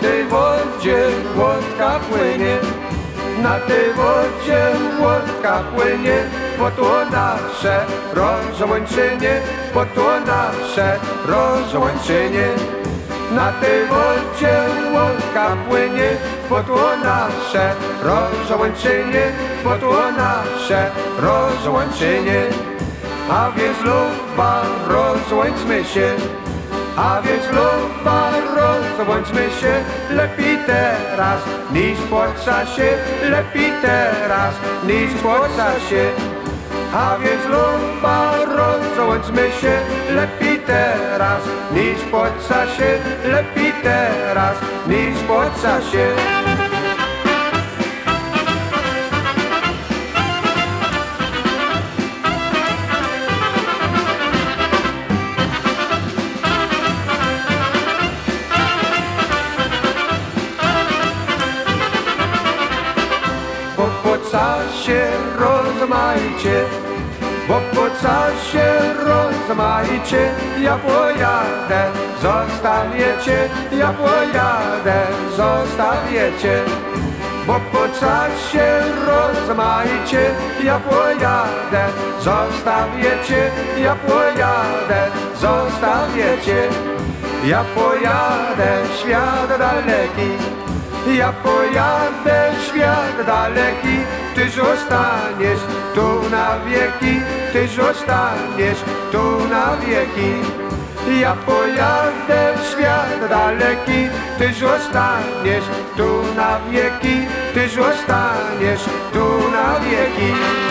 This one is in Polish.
tej wodzie łódka płynie, na tej wodzie łódka płynie, bo to nasze rozłączenie, bo to nasze rozłączenie. Na tej wodzie łódka płynie, bo to nasze rozłączenie, bo to nasze rozłączenie. A więc luba, rozłączmy się, a więc luba, rozłączmy się Lepiej teraz niż po czasie. Lepiej teraz niż po czasie. A więc luba, rozłączmy się Lepiej teraz niż po czasie. Lepiej teraz niż po czasie po czasie rozmaicie, bo po czasie rozmaicie, ja pojadę, zostawiecie, ja pojadę, zostawiecie. Bo po czasie rozmaicie, ja pojadę, zostawiecie, ja pojadę, zostawiecie. Ja pojadę, świat daleki, ja pojadę świat daleki, ty zostaniesz tu na wieki, ty zostaniesz tu na wieki. Ja pojadę świat daleki, ty zostaniesz tu na wieki, ty zostaniesz tu na wieki.